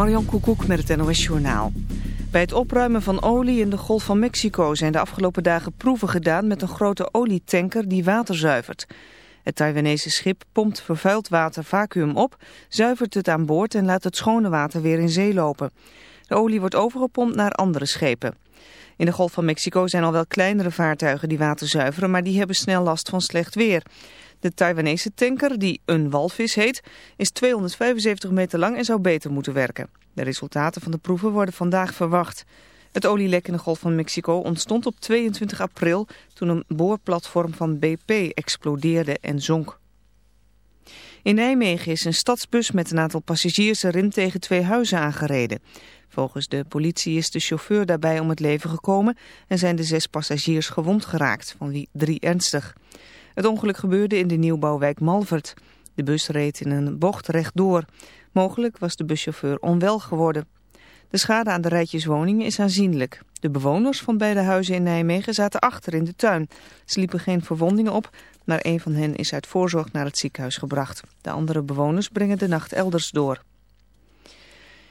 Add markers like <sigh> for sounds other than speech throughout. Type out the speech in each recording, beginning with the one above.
Marion Koekoek met het NOS Journaal. Bij het opruimen van olie in de Golf van Mexico zijn de afgelopen dagen proeven gedaan met een grote olietanker die water zuivert. Het Taiwanese schip pompt vervuild water vacuüm op, zuivert het aan boord en laat het schone water weer in zee lopen. De olie wordt overgepompt naar andere schepen. In de Golf van Mexico zijn al wel kleinere vaartuigen die water zuiveren, maar die hebben snel last van slecht weer. De Taiwanese tanker, die een walvis heet, is 275 meter lang en zou beter moeten werken. De resultaten van de proeven worden vandaag verwacht. Het olielek in de Golf van Mexico ontstond op 22 april toen een boorplatform van BP explodeerde en zonk. In Nijmegen is een stadsbus met een aantal passagiers erin tegen twee huizen aangereden. Volgens de politie is de chauffeur daarbij om het leven gekomen en zijn de zes passagiers gewond geraakt, van wie drie ernstig. Het ongeluk gebeurde in de nieuwbouwwijk Malvert. De bus reed in een bocht rechtdoor. Mogelijk was de buschauffeur onwel geworden. De schade aan de rijtjeswoningen is aanzienlijk. De bewoners van beide huizen in Nijmegen zaten achter in de tuin. Ze liepen geen verwondingen op, maar een van hen is uit voorzorg naar het ziekenhuis gebracht. De andere bewoners brengen de nacht elders door.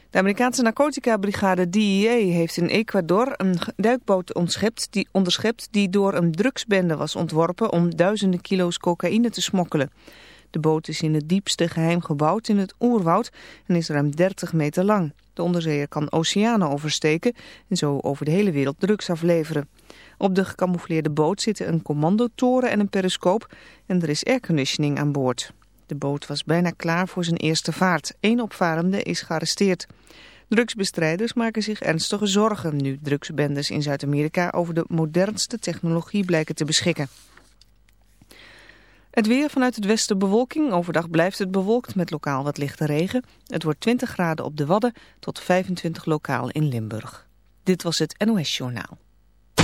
De Amerikaanse narcotica-brigade DEA heeft in Ecuador een duikboot die, onderschept die door een drugsbende was ontworpen om duizenden kilo's cocaïne te smokkelen. De boot is in het diepste geheim gebouwd in het oerwoud en is ruim 30 meter lang. De onderzeeër kan oceanen oversteken en zo over de hele wereld drugs afleveren. Op de gecamoufleerde boot zitten een commandotoren en een periscoop en er is airconditioning aan boord. De boot was bijna klaar voor zijn eerste vaart. Eén opvarende is gearresteerd. Drugsbestrijders maken zich ernstige zorgen nu drugsbendes in Zuid-Amerika over de modernste technologie blijken te beschikken. Het weer vanuit het westen bewolking. Overdag blijft het bewolkt met lokaal wat lichte regen. Het wordt 20 graden op de Wadden tot 25 lokaal in Limburg. Dit was het NOS Journaal.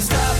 Stop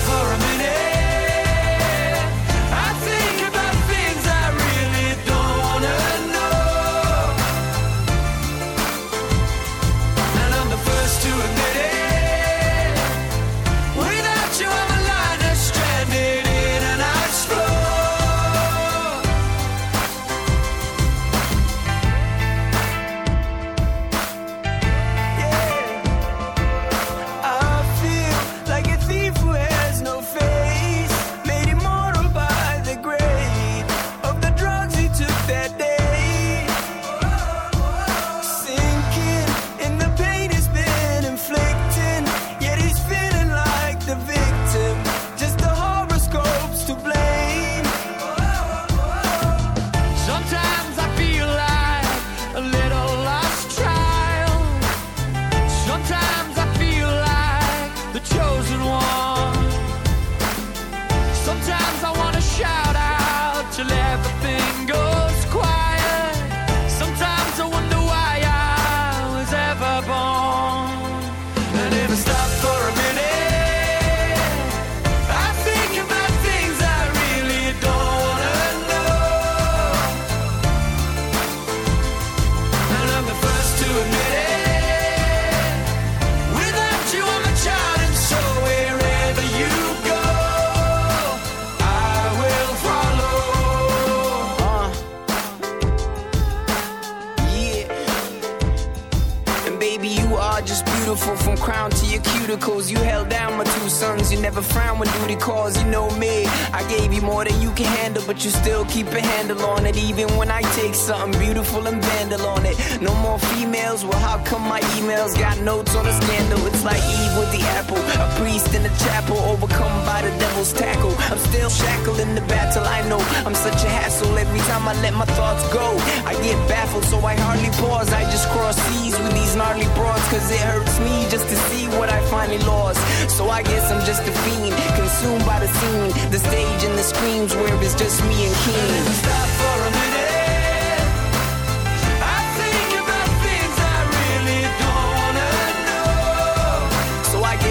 keep a handle on it. Even when I take something beautiful and vandal on it. No more females, well, how come my emails got notes on a scandal? It's like Eve with the apple, a priest in a chapel, overcome by the devil's tackle. I'm still shackled in the battle, I know. I'm such a hassle every time I let my thoughts go. I get baffled, so I hardly pause. I just cross seas with gnarly broads cause it hurts me just to see what I finally lost. So I guess I'm just a fiend, consumed by the scene, the stage and the screams where it's just me and Keen. Stop for a minute.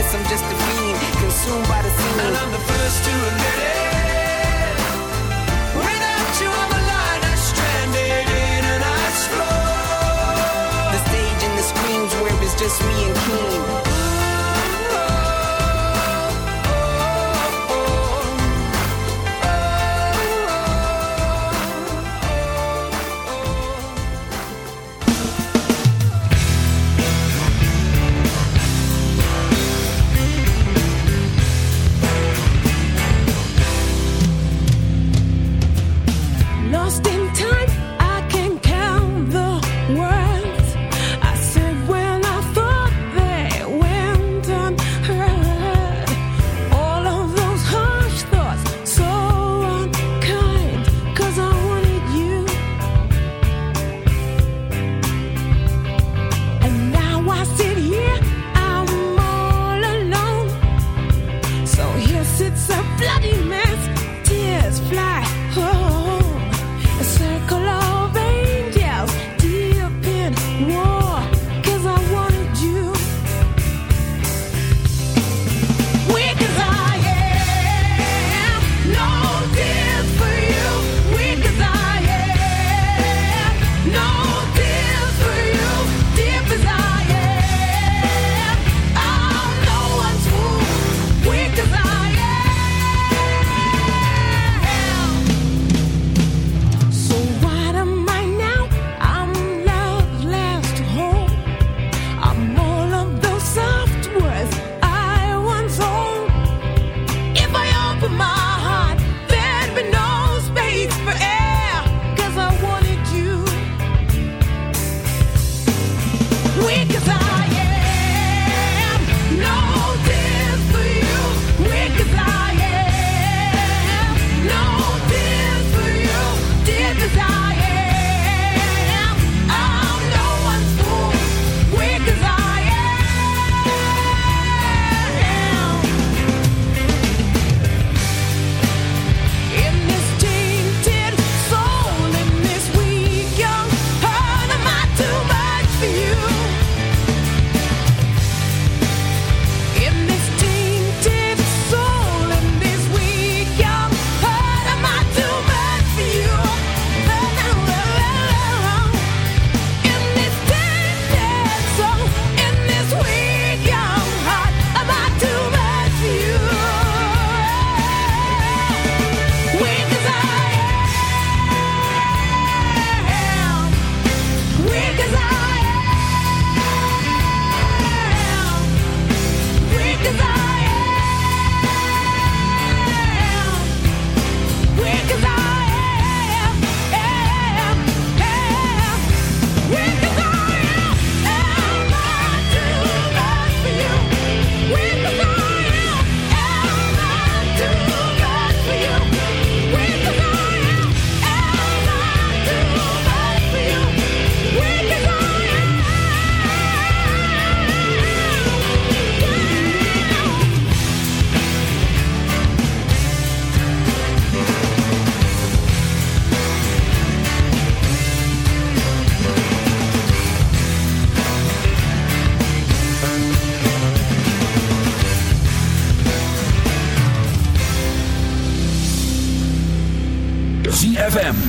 I'm just a fiend, consumed by the scene. And I'm the first to admit it.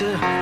after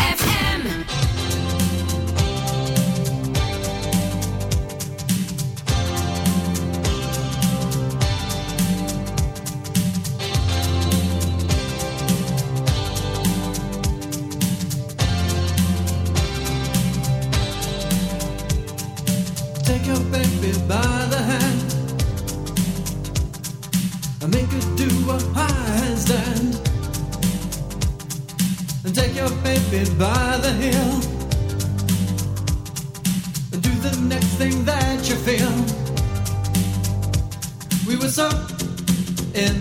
the next thing that you feel. We were so in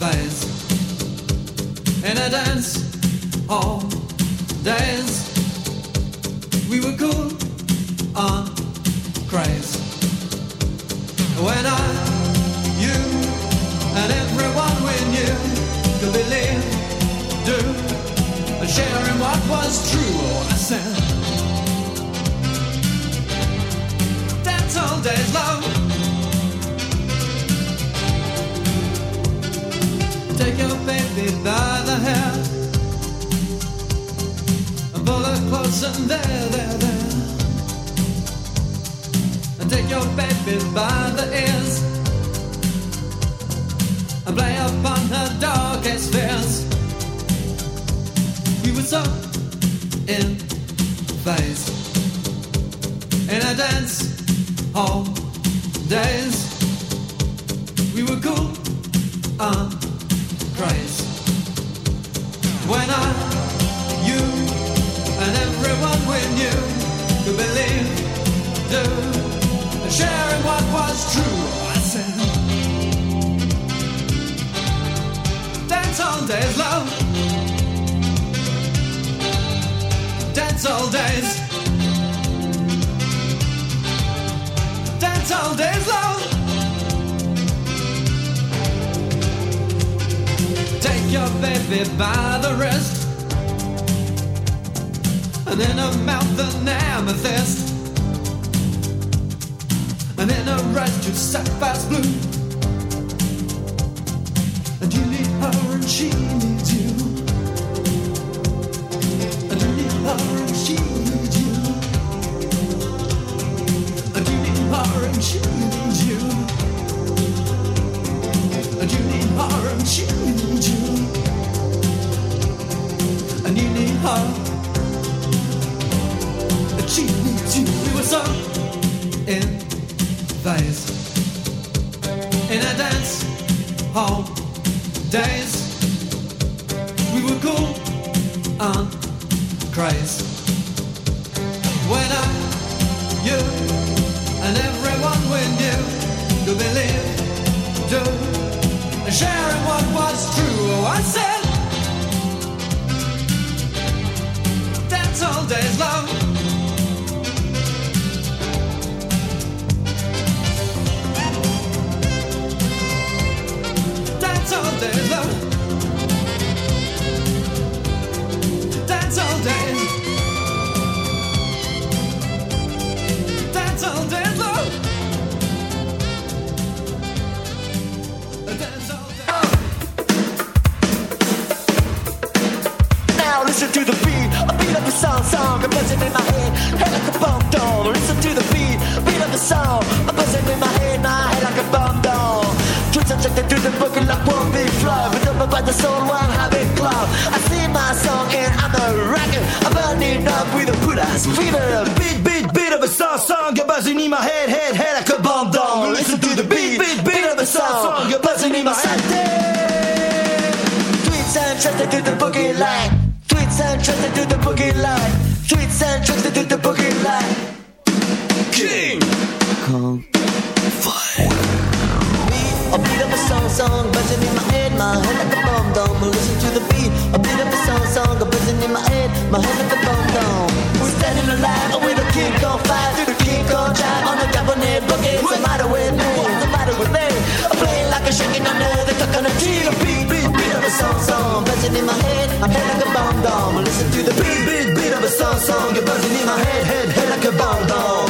phase in a dance all days. We were cool on craze when I, you, and everyone we knew could believe, do, sharing what was true. I said. all day long. Take your baby by the hair and pull her close and there, there, there. And take your baby by the ears and play upon her darkest fears. We would so in phase in a dance hall days. We were cool and crazy. When I, you, and everyone we knew could believe, do, and sharing what was true. I said, dance all days, love. Dance all days. All days, long. Take your baby by the wrist And in her mouth an amethyst And in her eyes two sapphires blue King Kong Fire. A beat of a song, song, buzzing in my head, my head like a bomb dome. Listen to the beat, a beat of a song, song, a buzzing in my head, my head like a bomb dome. We're standing alive with a king on fire, through the king on drive on the Japanese boogie. What's the matter with me? What's the matter with me? I'm playing like a shaking under the coconut tree. A beat, beat, beat of a song, song, buzzing in my head, my head like a bomb dome. Listen to the beat, beat, beat of a song, song, you're buzzing in my head, head, head like a bomb dome.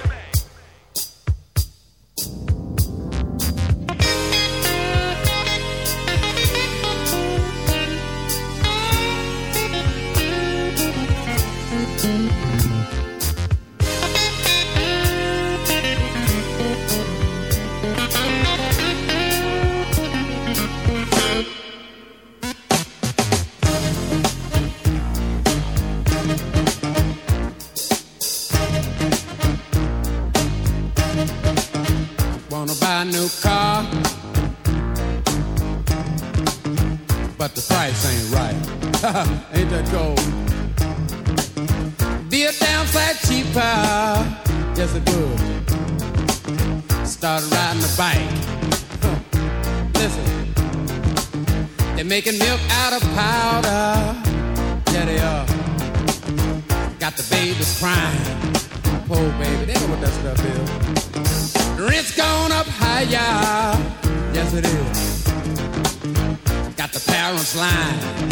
<laughs> Ain't that cold? Be a downside cheaper. Yes, it would. Started riding a bike. Listen, they're making milk out of powder. Yeah, they are. Got the babies crying. Poor baby, they know what that stuff is. The rent's gone up higher. Yes, it is. Got the parents lying.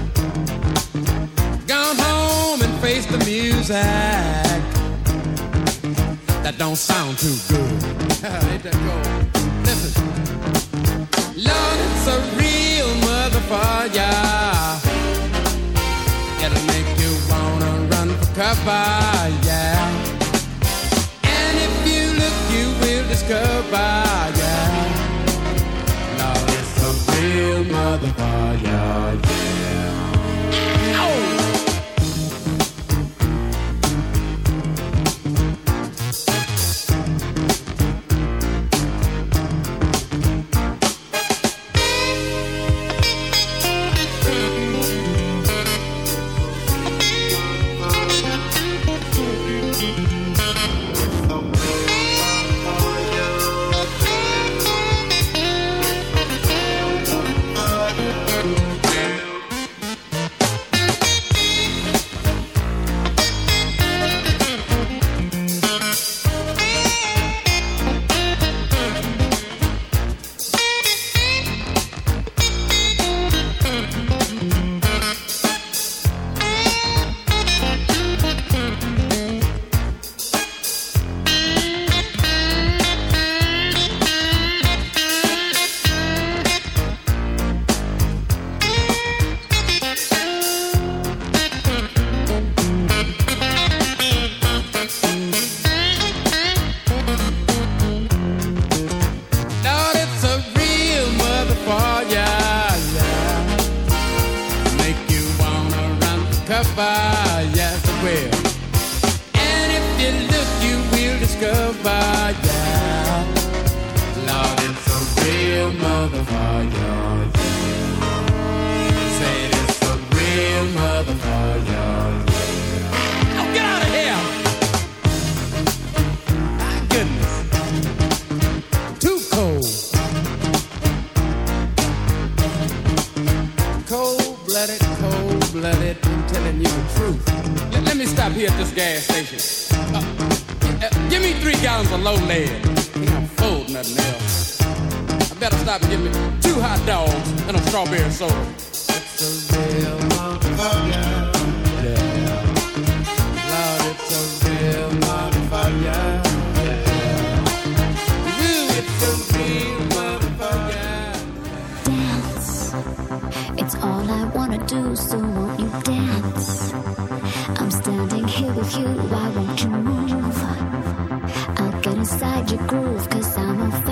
Gone home and face the music that don't sound too good. Ain't that cold? Listen, Lord, it's a real motherfucker. It'll make you wanna run for cover, gas station. Uh, uh, give me three gallons of low lead. I'm full, nothing else. I better stop and get me two hot dogs and a strawberry soda. It's a real. Yeah. Lord, it's a real. It's all I wanna do, so won't you dance? You, why won't you move? I'll get inside your groove, cause I'm on fire,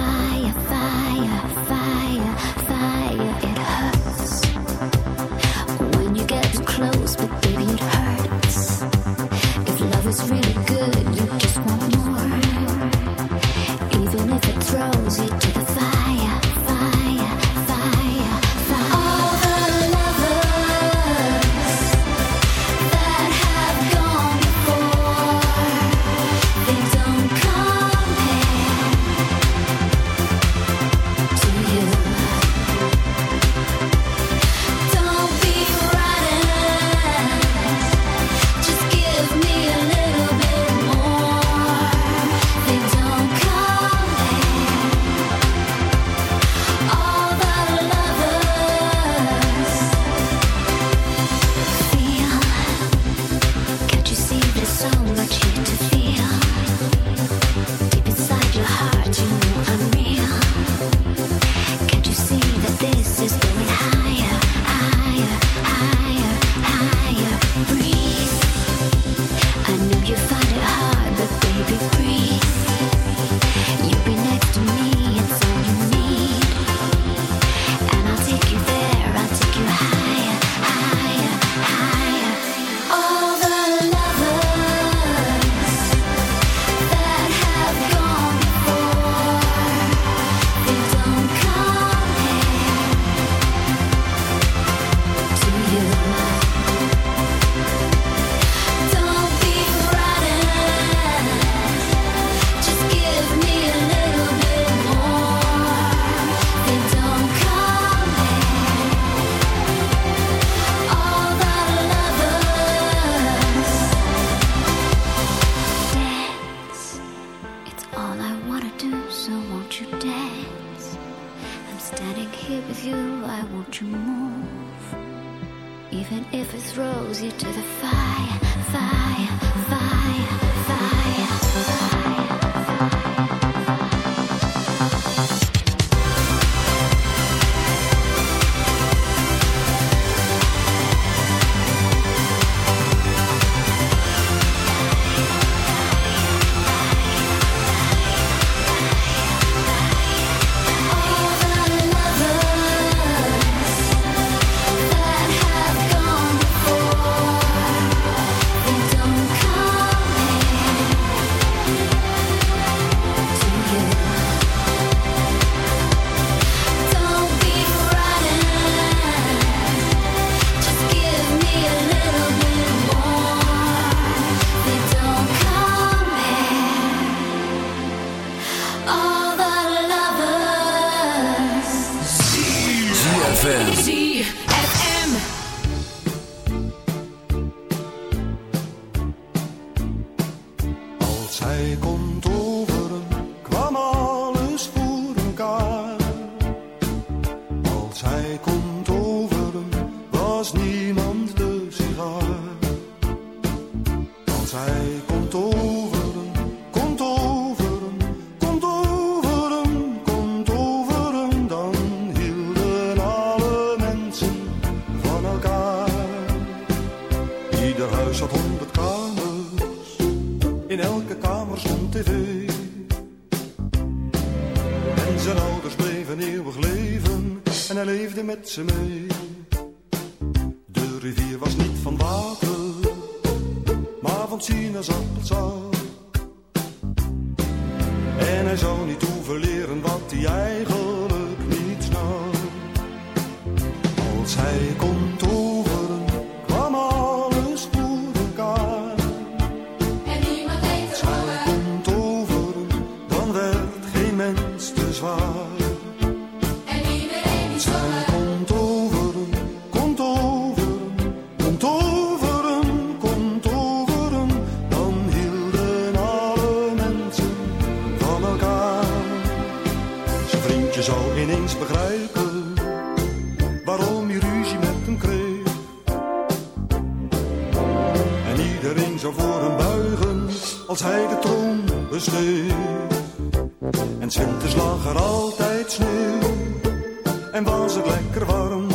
en was het lekker warm.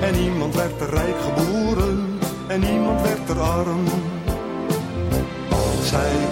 En niemand werd er rijk geboren en niemand werd er arm. Zij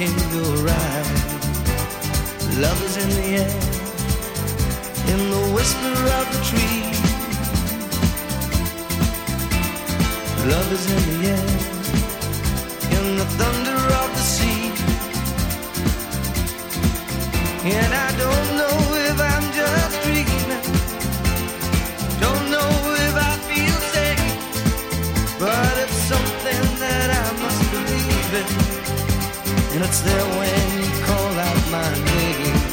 In your eyes, Love is in the air, in the whisper of the tree. Love is in the air, in the thunder of the sea. And I don't know if I'm just dreaming. Don't know if I feel safe, but it's something that I must believe in. It's there when you call out my name.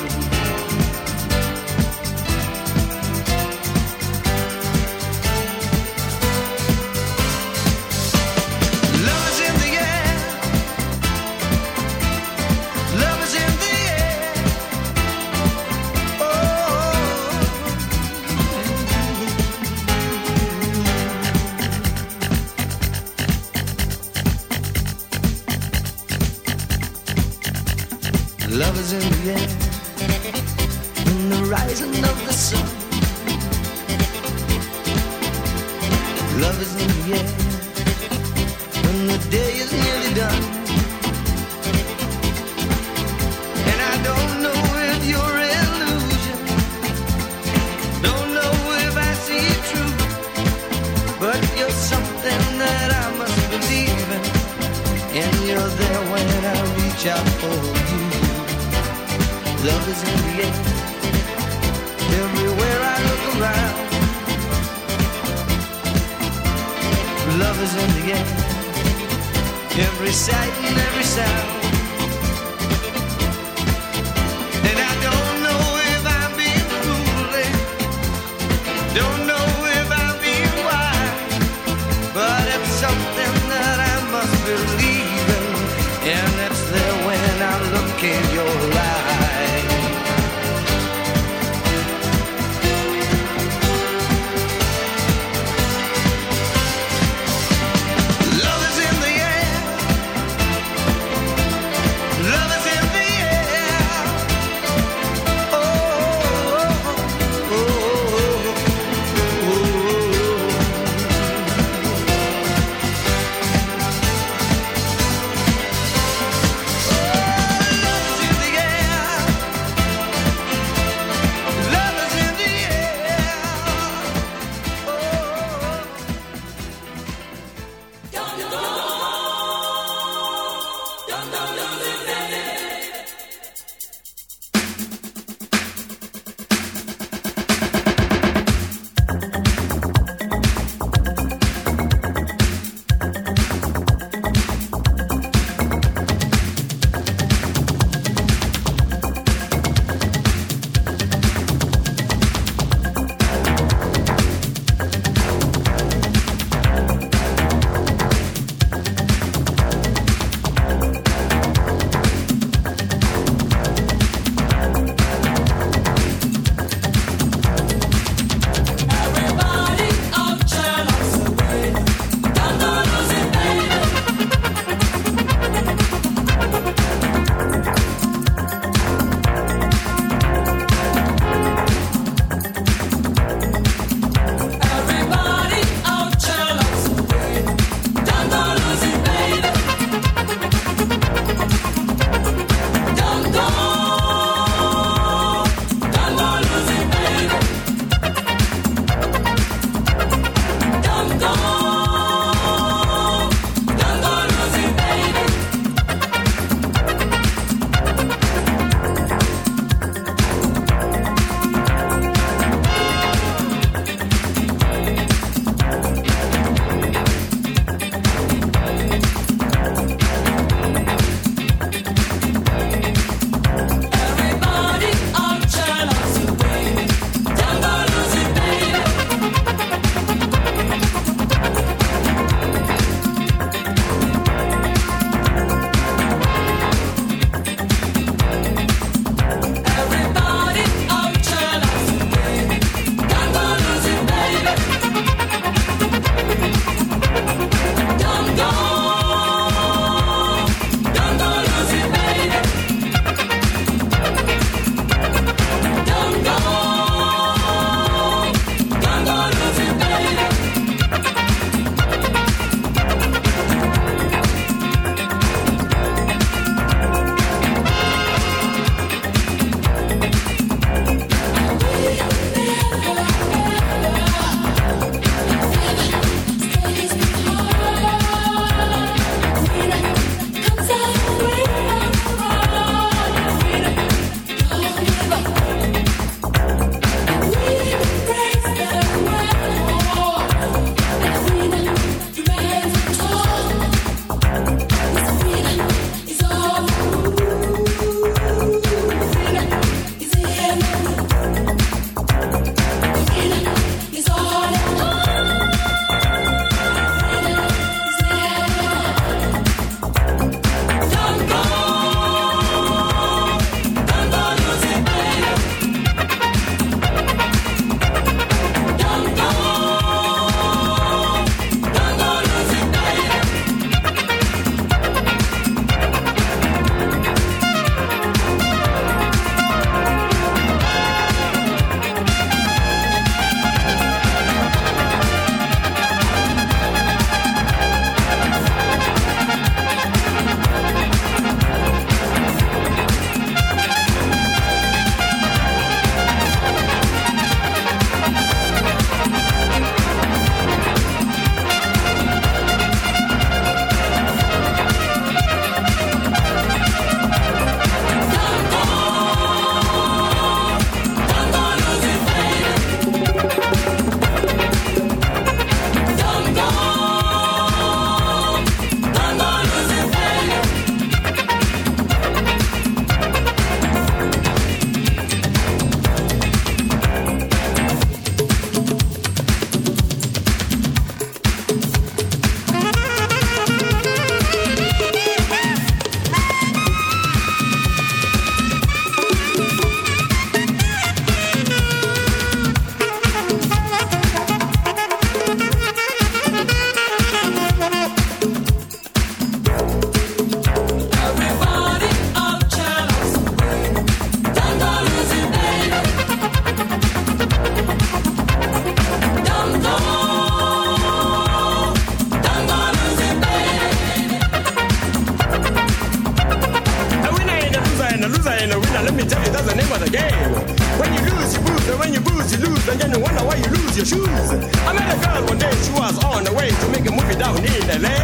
a loser and a winner. Let me tell you, that's the name of the game. When you lose, you bruise, and when you lose, you lose, and then you wonder why you lose your shoes. I met a girl one day, she was on the way to make a movie down in LA.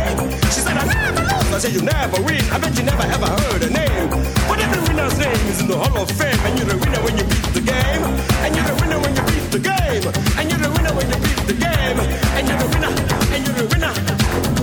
She said, I never lose. I said, You never win. I bet you never ever heard a name. But every winner's name is in the Hall of Fame, and you're the winner when you beat the game. And you're the winner when you beat the game. And you're the winner when you beat the game. And you're the winner, and you're the winner.